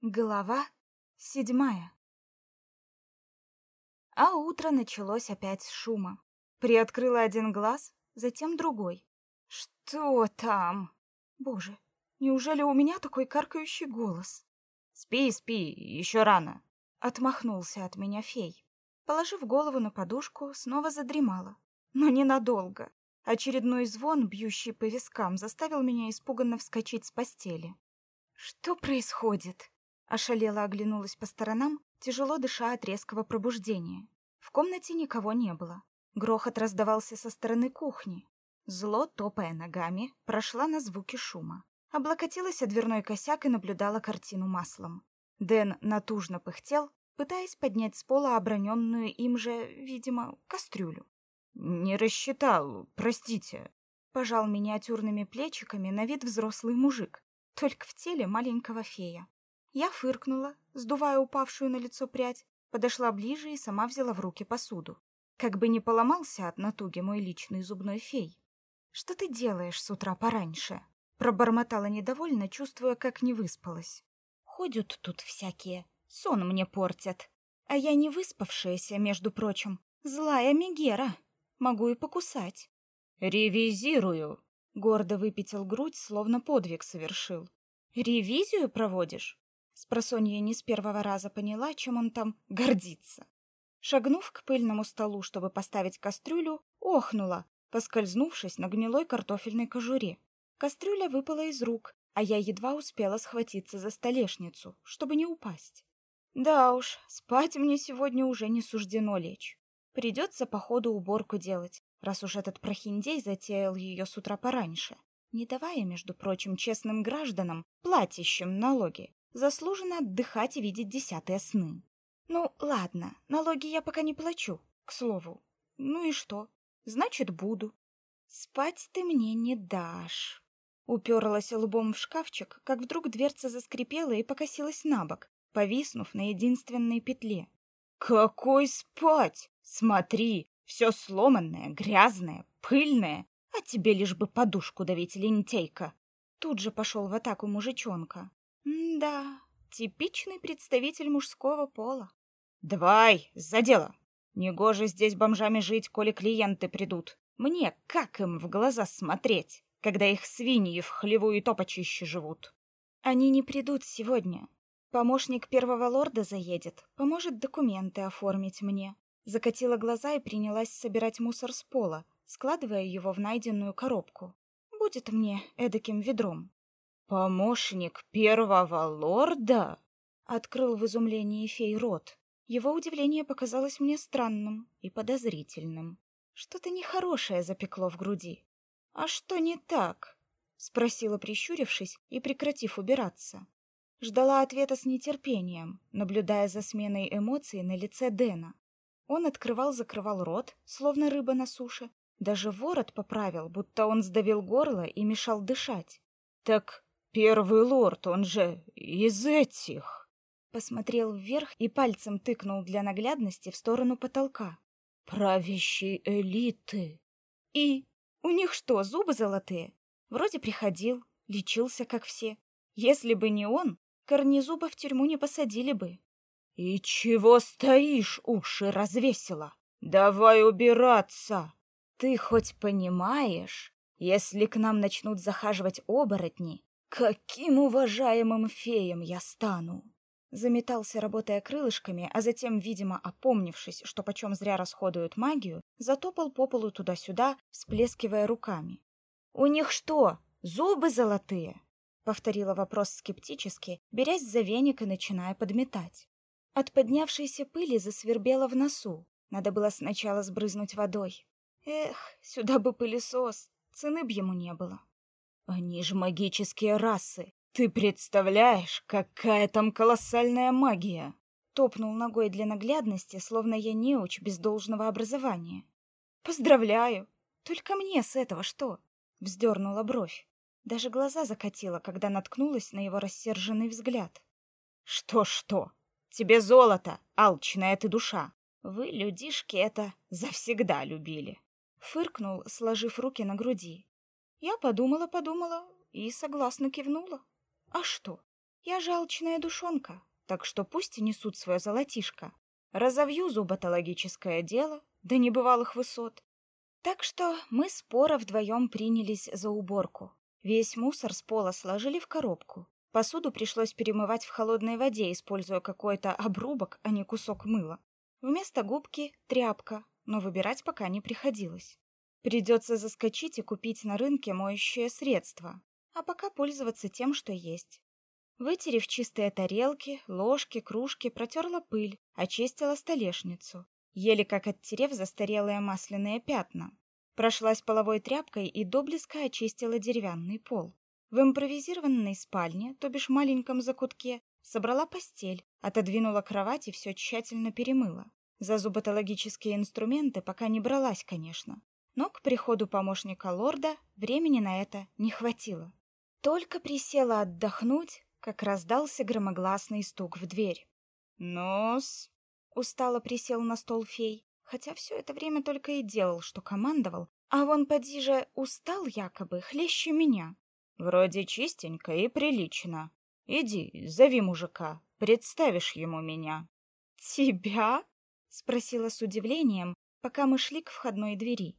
Глава седьмая А утро началось опять с шума. Приоткрыла один глаз, затем другой. Что там? Боже, неужели у меня такой каркающий голос? Спи, спи, еще рано. Отмахнулся от меня фей. Положив голову на подушку, снова задремала. Но ненадолго. Очередной звон, бьющий по вискам, заставил меня испуганно вскочить с постели. Что происходит? Ошалела оглянулась по сторонам, тяжело дыша от резкого пробуждения. В комнате никого не было. Грохот раздавался со стороны кухни. Зло, топая ногами, прошла на звуки шума. Облокотилась о дверной косяк и наблюдала картину маслом. Дэн натужно пыхтел, пытаясь поднять с пола оброненную им же, видимо, кастрюлю. «Не рассчитал, простите», — пожал миниатюрными плечиками на вид взрослый мужик, только в теле маленького фея. Я фыркнула, сдувая упавшую на лицо прядь, подошла ближе и сама взяла в руки посуду. Как бы не поломался от натуги мой личный зубной фей. «Что ты делаешь с утра пораньше?» Пробормотала недовольно, чувствуя, как не выспалась. «Ходят тут всякие, сон мне портят. А я не выспавшаяся, между прочим, злая Мегера. Могу и покусать». «Ревизирую», — гордо выпятил грудь, словно подвиг совершил. «Ревизию проводишь?» Спросонья не с первого раза поняла, чем он там гордится. Шагнув к пыльному столу, чтобы поставить кастрюлю, охнула, поскользнувшись на гнилой картофельной кожуре. Кастрюля выпала из рук, а я едва успела схватиться за столешницу, чтобы не упасть. Да уж, спать мне сегодня уже не суждено лечь. Придется по ходу уборку делать, раз уж этот прохиндей затеял ее с утра пораньше, не давая, между прочим, честным гражданам, платящим налоги, Заслуженно отдыхать и видеть десятые сны. Ну, ладно, налоги я пока не плачу, к слову. Ну и что? Значит, буду. Спать ты мне не дашь. Уперлась лбом в шкафчик, как вдруг дверца заскрипела и покосилась на бок, повиснув на единственной петле. «Какой спать? Смотри, все сломанное, грязное, пыльное, а тебе лишь бы подушку давить, лентейка!» Тут же пошел в атаку мужичонка. Да, типичный представитель мужского пола. Давай, за дело. Негоже здесь бомжами жить, коли клиенты придут. Мне как им в глаза смотреть, когда их свиньи в хлеву и топочище живут? Они не придут сегодня. Помощник первого лорда заедет, поможет документы оформить мне. Закатила глаза и принялась собирать мусор с пола, складывая его в найденную коробку. Будет мне эдаким ведром. Помощник первого лорда? Открыл в изумлении фей рот. Его удивление показалось мне странным и подозрительным. Что-то нехорошее запекло в груди. А что не так? спросила, прищурившись и прекратив убираться. Ждала ответа с нетерпением, наблюдая за сменой эмоций на лице Дэна. Он открывал-закрывал рот, словно рыба на суше, даже ворот поправил, будто он сдавил горло и мешал дышать. Так Первый лорд, он же из этих. Посмотрел вверх и пальцем тыкнул для наглядности в сторону потолка. Правящей элиты. И у них что, зубы золотые? Вроде приходил, лечился, как все. Если бы не он, Корнезуба в тюрьму не посадили бы. И чего стоишь, уши развесила? Давай убираться. Ты хоть понимаешь, если к нам начнут захаживать оборотни, Каким уважаемым феем я стану? Заметался, работая крылышками, а затем, видимо, опомнившись, что почем зря расходуют магию, затопал по полу туда-сюда, всплескивая руками. «У них что, зубы золотые?» — повторила вопрос скептически, берясь за веник и начиная подметать. От поднявшейся пыли засвербело в носу. Надо было сначала сбрызнуть водой. Эх, сюда бы пылесос, цены б ему не было. Они же магические расы. Ты представляешь, какая там колоссальная магия? Топнул ногой для наглядности, словно я неуч без должного образования. Поздравляю. Только мне с этого что? Вздернула бровь. Даже глаза закатила, когда наткнулась на его рассерженный взгляд. Что-что? Тебе золото, алчная ты душа. Вы, людишки, это завсегда любили. Фыркнул, сложив руки на груди. Я подумала-подумала и согласно кивнула. А что? Я же алчная душонка, так что пусть несут свое золотишко. Разовью зуботологическое дело до небывалых высот. Так что мы споро вдвоем принялись за уборку. Весь мусор с пола сложили в коробку. Посуду пришлось перемывать в холодной воде, используя какой-то обрубок, а не кусок мыла. Вместо губки — тряпка, но выбирать пока не приходилось. Придется заскочить и купить на рынке моющее средство, а пока пользоваться тем, что есть. Вытерев чистые тарелки, ложки, кружки, протерла пыль, очистила столешницу, еле как оттерев застарелые масляные пятна. Прошлась половой тряпкой и до блеска очистила деревянный пол. В импровизированной спальне, то бишь маленьком закутке, собрала постель, отодвинула кровать и все тщательно перемыла. За зуботологические инструменты пока не бралась, конечно. Но к приходу помощника лорда времени на это не хватило. Только присела отдохнуть, как раздался громогласный стук в дверь. «Нос!» — устало присел на стол фей, хотя все это время только и делал, что командовал, а вон поди же устал якобы, хлеще меня. «Вроде чистенько и прилично. Иди, зови мужика, представишь ему меня». «Тебя?» — спросила с удивлением, пока мы шли к входной двери.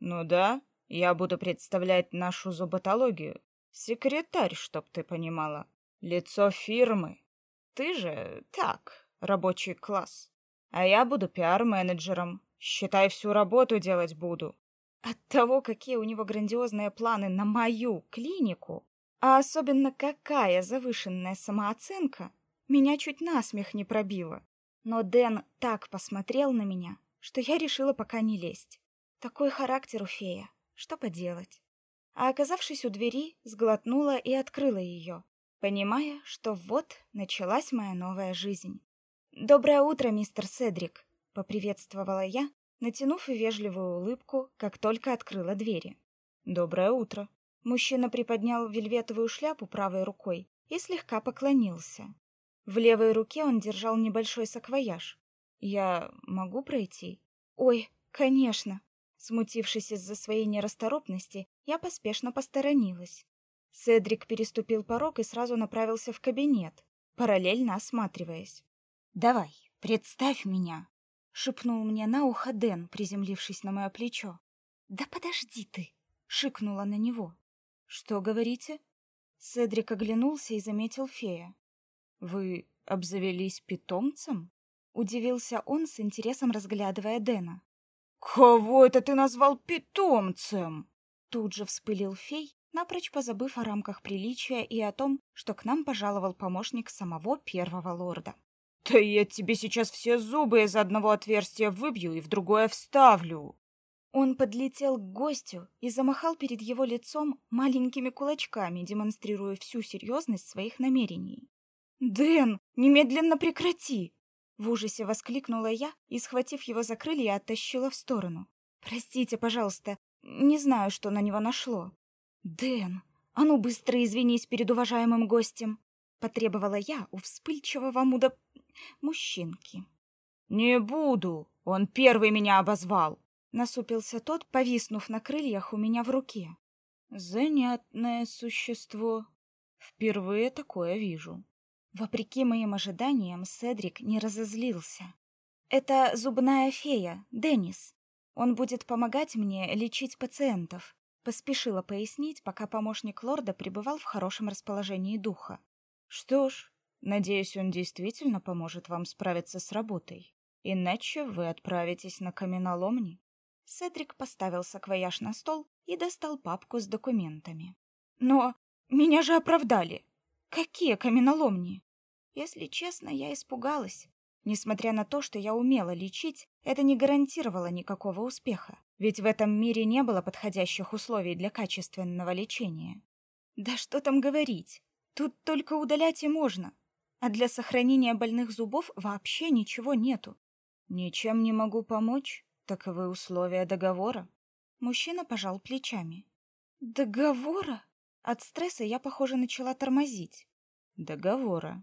«Ну да, я буду представлять нашу зуботологию. Секретарь, чтоб ты понимала. Лицо фирмы. Ты же так, рабочий класс. А я буду пиар-менеджером. Считай, всю работу делать буду. От того, какие у него грандиозные планы на мою клинику, а особенно какая завышенная самооценка, меня чуть насмех не пробило. Но Дэн так посмотрел на меня, что я решила пока не лезть. Такой характер у фея. Что поделать? А оказавшись у двери, сглотнула и открыла ее понимая, что вот началась моя новая жизнь. «Доброе утро, мистер Седрик», — поприветствовала я, натянув вежливую улыбку, как только открыла двери. «Доброе утро». Мужчина приподнял вельветовую шляпу правой рукой и слегка поклонился. В левой руке он держал небольшой саквояж. «Я могу пройти?» «Ой, конечно!» Смутившись из-за своей нерасторопности, я поспешно посторонилась. Седрик переступил порог и сразу направился в кабинет, параллельно осматриваясь. «Давай, представь меня!» — шепнул мне на ухо Дэн, приземлившись на мое плечо. «Да подожди ты!» — шикнула на него. «Что говорите?» Седрик оглянулся и заметил фея. «Вы обзавелись питомцем?» — удивился он с интересом, разглядывая Дэна. «Кого это ты назвал питомцем?» Тут же вспылил фей напрочь позабыв о рамках приличия и о том, что к нам пожаловал помощник самого первого лорда. «Да я тебе сейчас все зубы из одного отверстия выбью и в другое вставлю!» Он подлетел к гостю и замахал перед его лицом маленькими кулачками, демонстрируя всю серьезность своих намерений. «Дэн, немедленно прекрати!» В ужасе воскликнула я и, схватив его за крылья, оттащила в сторону. «Простите, пожалуйста, не знаю, что на него нашло». «Дэн, а ну быстро извинись перед уважаемым гостем!» — потребовала я у вспыльчивого муда... мужчинки. «Не буду! Он первый меня обозвал!» — насупился тот, повиснув на крыльях у меня в руке. «Занятное существо. Впервые такое вижу». Вопреки моим ожиданиям, Седрик не разозлился. «Это зубная фея, Деннис. Он будет помогать мне лечить пациентов. Поспешила пояснить, пока помощник лорда пребывал в хорошем расположении духа. Что ж, надеюсь, он действительно поможет вам справиться с работой. Иначе вы отправитесь на каменоломни. Седрик поставил саквояж на стол и достал папку с документами. Но меня же оправдали. Какие каменоломни? Если честно, я испугалась. Несмотря на то, что я умела лечить, это не гарантировало никакого успеха. Ведь в этом мире не было подходящих условий для качественного лечения. Да что там говорить? Тут только удалять и можно. А для сохранения больных зубов вообще ничего нету. Ничем не могу помочь. Таковы условия договора. Мужчина пожал плечами. Договора? От стресса я, похоже, начала тормозить. Договора,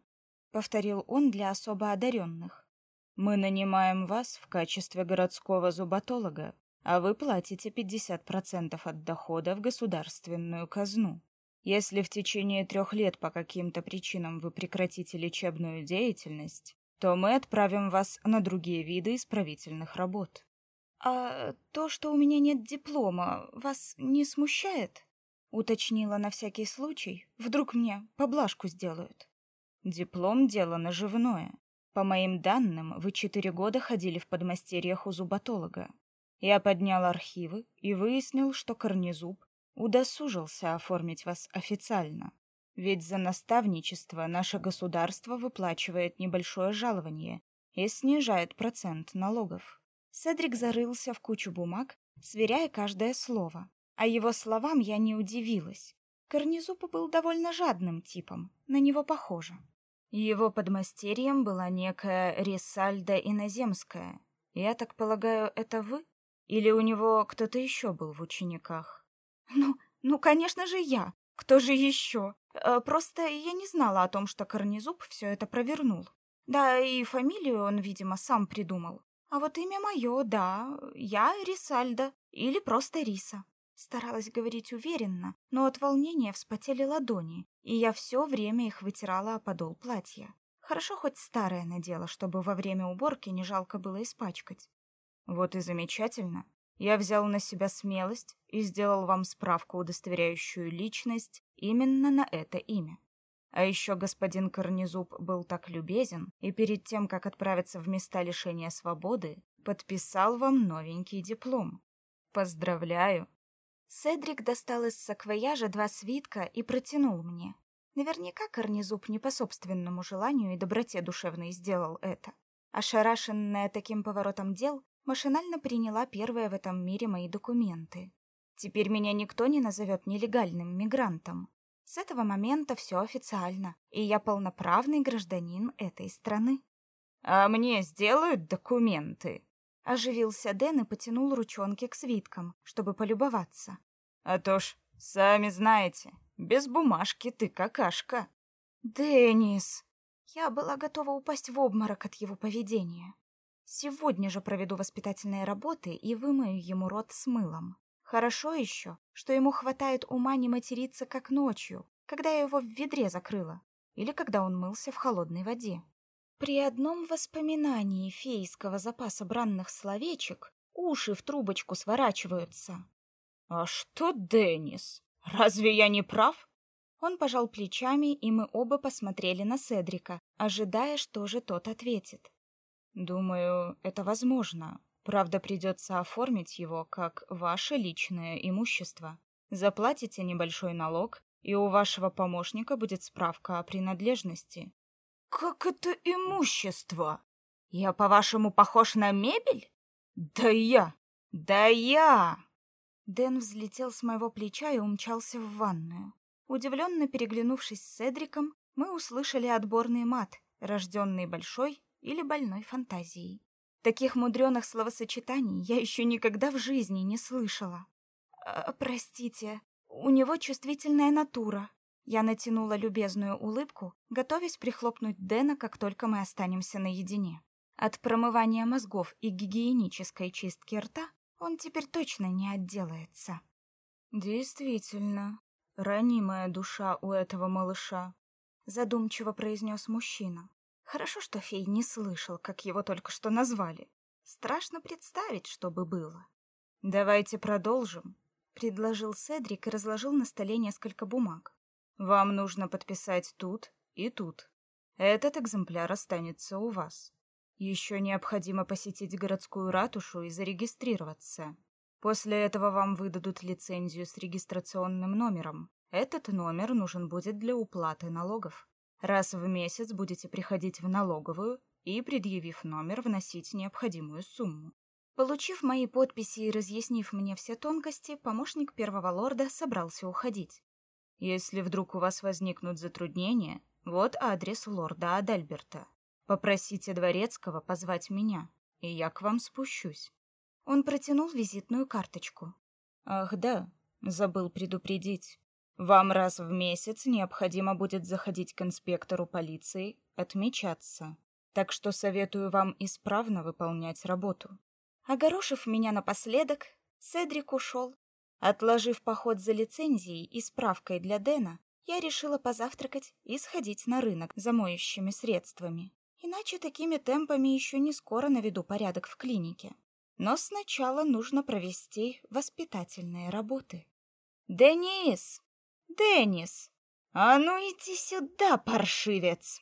повторил он для особо одаренных. Мы нанимаем вас в качестве городского зуботолога а вы платите 50% от дохода в государственную казну. Если в течение трех лет по каким-то причинам вы прекратите лечебную деятельность, то мы отправим вас на другие виды исправительных работ. А то, что у меня нет диплома, вас не смущает? Уточнила на всякий случай, вдруг мне поблажку сделают. Диплом дело наживное. По моим данным, вы четыре года ходили в подмастерьях у зуботолога. Я поднял архивы и выяснил, что Корнезуб удосужился оформить вас официально. Ведь за наставничество наше государство выплачивает небольшое жалование и снижает процент налогов. Седрик зарылся в кучу бумаг, сверяя каждое слово. А его словам я не удивилась. Корнезуб был довольно жадным типом, на него похоже. Его подмастерьем была некая Рисальда Иноземская. Я так полагаю, это вы? Или у него кто-то еще был в учениках? Ну, ну, конечно же, я. Кто же еще? Э, просто я не знала о том, что Корнезуб все это провернул. Да, и фамилию он, видимо, сам придумал. А вот имя мое, да, я Рисальда или просто Риса. Старалась говорить уверенно, но от волнения вспотели ладони, и я все время их вытирала о подол платья. Хорошо хоть старое надела, чтобы во время уборки не жалко было испачкать. Вот и замечательно. Я взял на себя смелость и сделал вам справку, удостоверяющую личность именно на это имя. А еще господин Корнезуб был так любезен и перед тем, как отправиться в места лишения свободы, подписал вам новенький диплом. Поздравляю. Седрик достал из саквояжа два свитка и протянул мне. Наверняка Корнезуб не по собственному желанию и доброте душевной сделал это. Ошарашенная таким поворотом дел, машинально приняла первые в этом мире мои документы. Теперь меня никто не назовет нелегальным мигрантом. С этого момента все официально, и я полноправный гражданин этой страны. А мне сделают документы, Оживился Дэн и потянул ручонки к свиткам, чтобы полюбоваться. А то ж, сами знаете, без бумажки ты какашка. Денис, я была готова упасть в обморок от его поведения. Сегодня же проведу воспитательные работы и вымою ему рот с мылом. Хорошо еще, что ему хватает ума не материться как ночью, когда я его в ведре закрыла, или когда он мылся в холодной воде. При одном воспоминании фейского запаса бранных словечек уши в трубочку сворачиваются. А что, Денис? Разве я не прав? Он пожал плечами, и мы оба посмотрели на Седрика, ожидая, что же тот ответит. Думаю, это возможно. Правда, придется оформить его как ваше личное имущество. Заплатите небольшой налог, и у вашего помощника будет справка о принадлежности. Как это имущество? Я, по-вашему, похож на мебель? Да я! Да я! Дэн взлетел с моего плеча и умчался в ванную. Удивленно переглянувшись с Седриком, мы услышали отборный мат, рожденный большой или больной фантазией. Таких мудреных словосочетаний я еще никогда в жизни не слышала. «Э, «Простите, у него чувствительная натура», я натянула любезную улыбку, готовясь прихлопнуть Дэна, как только мы останемся наедине. От промывания мозгов и гигиенической чистки рта он теперь точно не отделается. Действительно, ранимая душа у этого малыша, задумчиво произнес мужчина. Хорошо, что Фей не слышал, как его только что назвали. Страшно представить, что бы было. Давайте продолжим, предложил Седрик и разложил на столе несколько бумаг. Вам нужно подписать тут и тут. Этот экземпляр останется у вас. Еще необходимо посетить городскую ратушу и зарегистрироваться. После этого вам выдадут лицензию с регистрационным номером. Этот номер нужен будет для уплаты налогов. Раз в месяц будете приходить в налоговую и, предъявив номер, вносить необходимую сумму. Получив мои подписи и разъяснив мне все тонкости, помощник первого лорда собрался уходить. Если вдруг у вас возникнут затруднения, вот адрес лорда Адальберта. Попросите дворецкого позвать меня, и я к вам спущусь. Он протянул визитную карточку. Ах, да, забыл предупредить. Вам раз в месяц необходимо будет заходить к инспектору полиции, отмечаться. Так что советую вам исправно выполнять работу. Огорошив меня напоследок, Седрик ушел, Отложив поход за лицензией и справкой для Дэна, я решила позавтракать и сходить на рынок за моющими средствами. Иначе такими темпами еще не скоро наведу порядок в клинике. Но сначала нужно провести воспитательные работы. «Денис! Денис! А ну иди сюда, паршивец!»